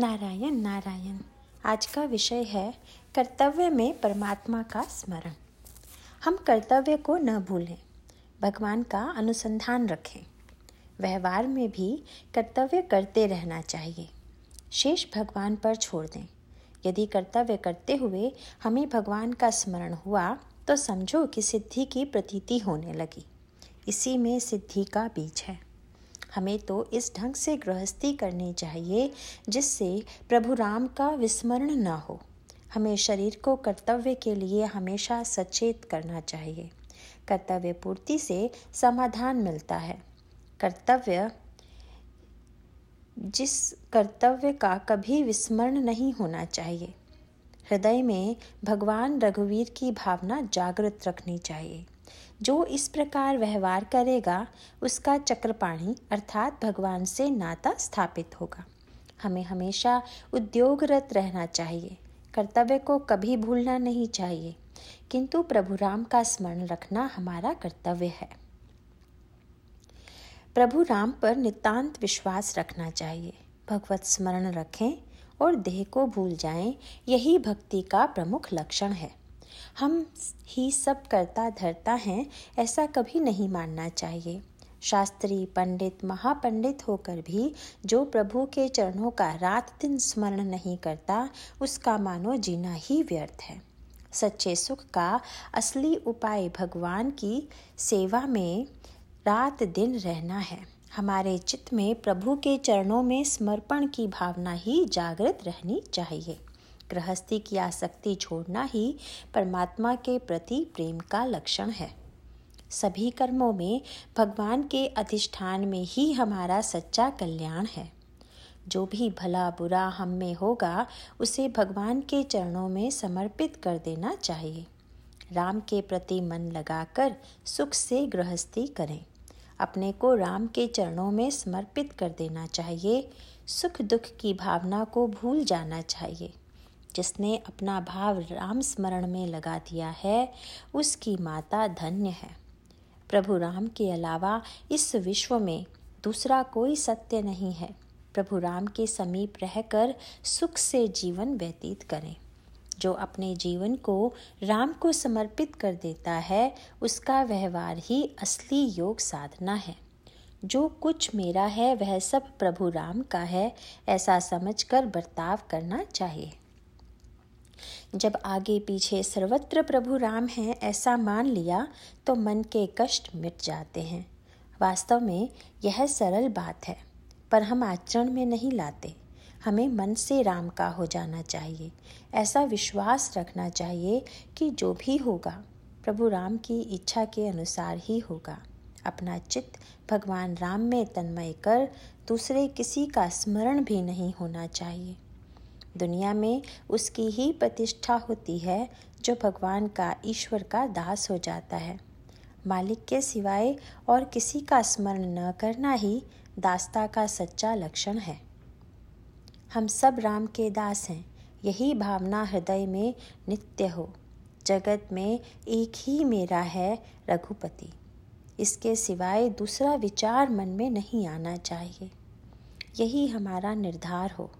नारायण नारायण। आज का विषय है कर्तव्य में परमात्मा का स्मरण। हम कर्तव्य को न भूलें, भगवान का अनुसंधान रखें। व्यवहार में भी कर्तव्य करते रहना चाहिए। शेष भगवान पर छोड़ दें। यदि कर्तव्य करते हुए हमें भगवान का स्मरण हुआ तो समझो कि सिद्धि की प्रतीति होने लगी। इसी में सिद्धि का बीज है। हमें तो इस ढंग से गृहस्थी करनी चाहिए जिससे प्रभु राम का विस्मरण न हो। हमें शरीर को कर्तव्य के लिए हमेशा सचेत करना चाहिए। कर्तव्य पूर्ति से समाधान मिलता है। कर्तव्य, जिस कर्तव्य का कभी विस्मरण नहीं होना चाहिए। हृदय में भगवान रघुवीर की भावना जागृत रखनी चाहिए। जो इस प्रकार व्यवहार करेगा, उसका चक्रपाणी अर्थात भगवान से नाता स्थापित होगा। हमें हमेशा उद्योगरत रहना चाहिए, कर्तव्य को कभी भूलना नहीं चाहिए, किंतु प्रभु राम का स्मरण रखना हमारा कर्तव्य है। प्रभु राम पर नितांत विश्वास रखना चाहिए, भगवत स्मरण रखें और देह को भूल जाएँ, यही भक्ति का प्रमुख लक्षण है। हम ही सब करता धरता हैं, ऐसा कभी नहीं मानना चाहिए। शास्त्री, पंडित, महापंडित होकर भी जो प्रभु के चरणों का रात दिन स्मरण नहीं करता, उसका मानो जीना ही व्यर्थ है। सच्चे सुख का असली उपाय भगवान की सेवा में रात दिन रहना है। हमारे चित्त में प्रभु के चरणों में समर्पण की भावना ही जागृत रहनी चाहिए। गृहस्थी की आसक्ति छोड़ना ही परमात्मा के प्रति प्रेम का लक्षण है। सभी कर्मों में भगवान के अधिष्ठान में ही हमारा सच्चा कल्याण है। जो भी भला बुरा हम में होगा, उसे भगवान के चरणों में समर्पित कर देना चाहिए। राम के प्रति मन लगाकर सुख से गृहस्थी करें। अपने को राम के चरणों में समर्पित कर देना चाहिए। सुख दुख की भावना को भूल जाना चाहिए। जिसने अपना भाव राम स्मरण में लगा दिया है, उसकी माता धन्य है। प्रभु राम के अलावा इस विश्व में दूसरा कोई सत्य नहीं है। प्रभु राम के समीप रहकर सुख से जीवन व्यतीत करें। जो अपने जीवन को राम को समर्पित कर देता है, उसका व्यवहार ही असली योग साधना है। जो कुछ मेरा है, वह सब प्रभु राम का है, ऐसा समझकर बर्ताव करना चाहिए। जब आगे पीछे सर्वत्र प्रभु राम हैं, ऐसा मान लिया तो मन के कष्ट मिट जाते हैं। वास्तव में यह सरल बात है, पर हम आचरण में नहीं लाते। हमें मन से राम का हो जाना चाहिए। ऐसा विश्वास रखना चाहिए कि जो भी होगा, प्रभु राम की इच्छा के अनुसार ही होगा। अपना चित्त भगवान राम में तन्मय कर, दूसरे किसी का स्मरण भी नहीं होना चाहिए। दुनिया में उसकी ही प्रतिष्ठा होती है, जो भगवान का, ईश्वर का दास हो जाता है। मालिक के सिवाय और किसी का स्मरण न करना ही दासता का सच्चा लक्षण है। हम सब राम के दास हैं, यही भावना हृदय में नित्य हो। जगत में एक ही मेरा है रघुपति। इसके सिवाय दूसरा विचार मन में नहीं आना चाहिए। यही हमारा निर्धार हो।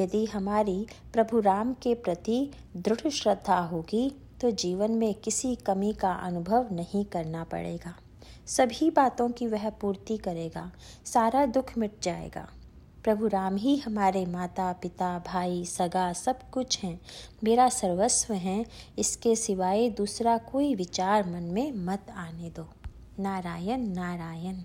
यदि हमारी प्रभु राम के प्रति दृढ़ श्रद्धा होगी तो जीवन में किसी कमी का अनुभव नहीं करना पड़ेगा। सभी बातों की वह पूर्ति करेगा, सारा दुख मिट जाएगा। प्रभु राम ही हमारे माता, पिता, भाई, सगा सब कुछ हैं। मेरा सर्वस्व हैं, इसके सिवाय दूसरा कोई विचार मन में मत आने दो। नारायण नारायण।